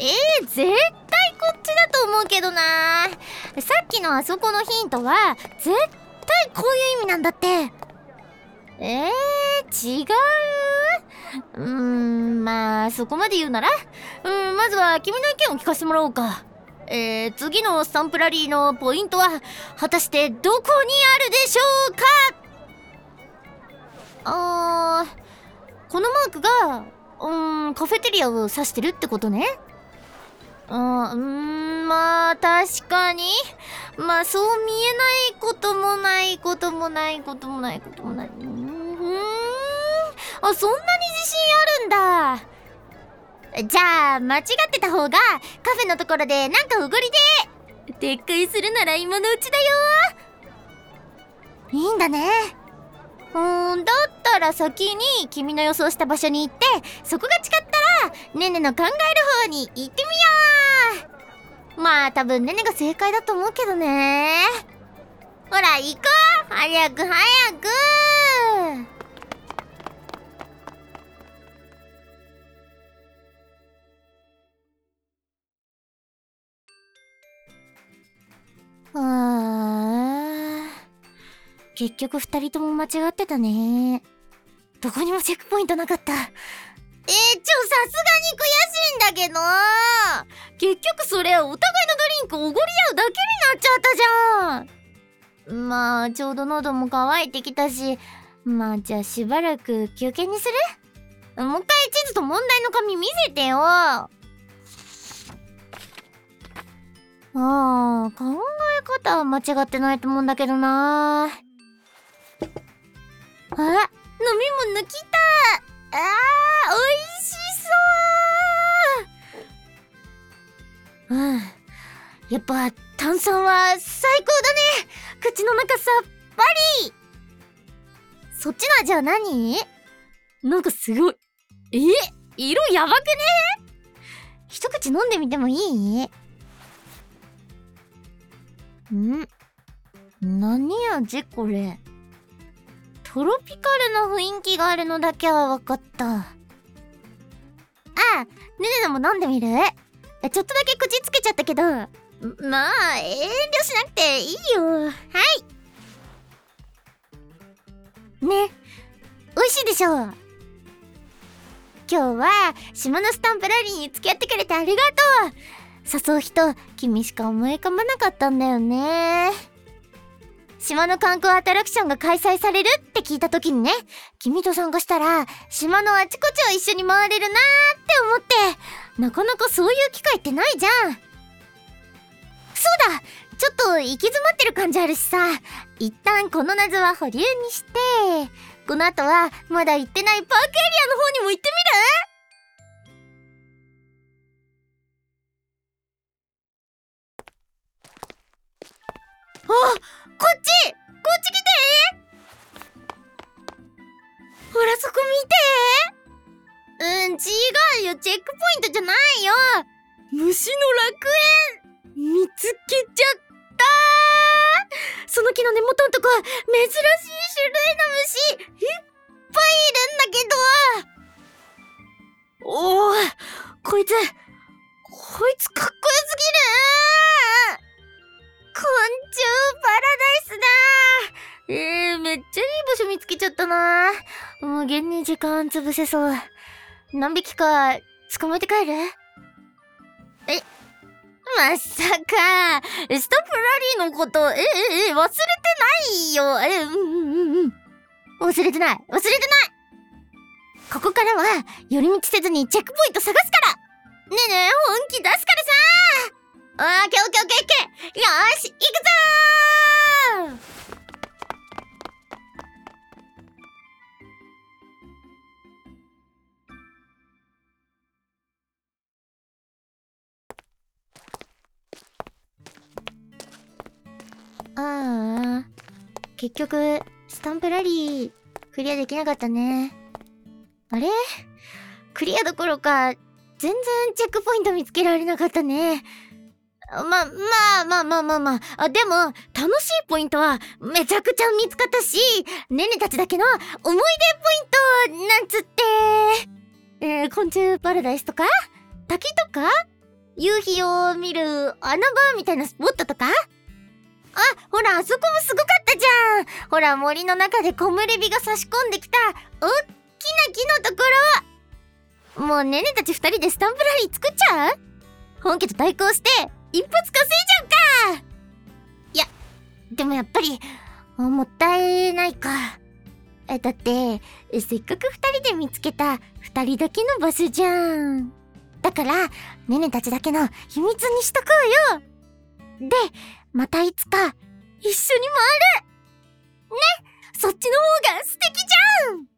えー、絶対こっちだと思うけどな。さっきのあそこのヒントは絶対こういう意味なんだって。えー、違う？うーんまあそこまで言うなら？うんまずは君の意見を聞かせてもらおうか。えー、次のスタンプラリーのポイントは果たしてどこにあるでしょうか？あーこのマークがうんカフェテリアを指してるってことね。うんまあ確かに。まあそう見えないこともないこともないこともないこともない。うんあそんなに自信あるんだ。じゃあ間違ってた方がカフェのところでなんかおごりで。撤回するなら今のうちだよ。いいんだね。うーんだったら先に君の予想した場所に行ってそこが違ったらねねの考える方に行ってみよう。まあ多分ねねが正解だと思うけどね。ほら行こう。早く早く。あ結局二人とも間違ってたね。どこにもチェックポイントなかった。えー、ちょさすがに悔しいんだけど。結局それお互いのドリンクおごり合うだけになっちゃったじゃん。まあちょうど喉も渇いてきたし。まあじゃあしばらく休憩にする？もう一回地図と問題の紙見せてよ。ああ考え方は間違ってないと思うんだけどな。あ飲み物来た。あー。やっぱ炭酸は最高だね。口の中さっぱり。そっちの味は何？なんかすごい。え？色やばくね？一口飲んでみてもいい？ん？何味これ？トロピカルな雰囲気があるのだけは分かった。あねねねも飲んでみる？ちょっとだけ口つけちゃったけどまあ遠慮しなくていいよ。はい。ね。美味しいでしょう。今日は島のスタンプラリーに付き合ってくれてありがとう。誘う人君しか思い浮かばなかったんだよね。島の観光アトラクションが開催されるって聞いた時にね君と参加したら島のあちこちを一緒に回れるなーって思ってなかなかそういう機会ってないじゃん。そうだ。ちょっと行き詰まってる感じあるしさ。一旦この謎は保留にしてこの後はまだ行ってないパークエリアの方にも行ってみる？あこっち！こっち来て！ほらそこ見て！うん違うよ。チェックポイントじゃないよ。虫の楽園！見つけちゃったその木の根元のとこ珍しい種類の虫いっぱいいるんだけど。おおこいつこいつかっこよすぎる昆虫パラダイスだえー、めっちゃいい場所見つけちゃったな無限に時間潰せそう。何匹か捕まえて帰る？えまさか、ストップラリーのこと、え、え、え、忘れてないよ。え、うんうんうん。忘れてない。忘れてない。ここからは、寄り道せずにチェックポイント探すから。ねえねえ、本気出すからさあー、オッケーオッケーオッケーオッケー。よーし、行くぞーああ、結局、スタンプラリー、クリアできなかったね。あれ？クリアどころか、全然チェックポイント見つけられなかったね。ま、まあまあまあまあまあ。あでも、楽しいポイントはめちゃくちゃ見つかったし、ねねたちだけの思い出ポイントなんつって。えー、昆虫パラダイスとか？滝とか？夕日を見る穴場みたいなスポットとか、ほら、あそこもすごかったじゃんほら、森の中で木漏れ日が差し込んできた、おっきな木のところもうねねたち二人でスタンプラリー作っちゃう？本家と対抗して、一発稼いじゃうかいや、でもやっぱり、もったいないか。え、だって、せっかく二人で見つけた二人だけの場所じゃん。だから、ねねたちだけの秘密にしとこうよ。で、またいつか、一緒に回る。ねそっちの方が素敵じゃん。